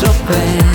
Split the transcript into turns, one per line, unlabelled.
Chopin.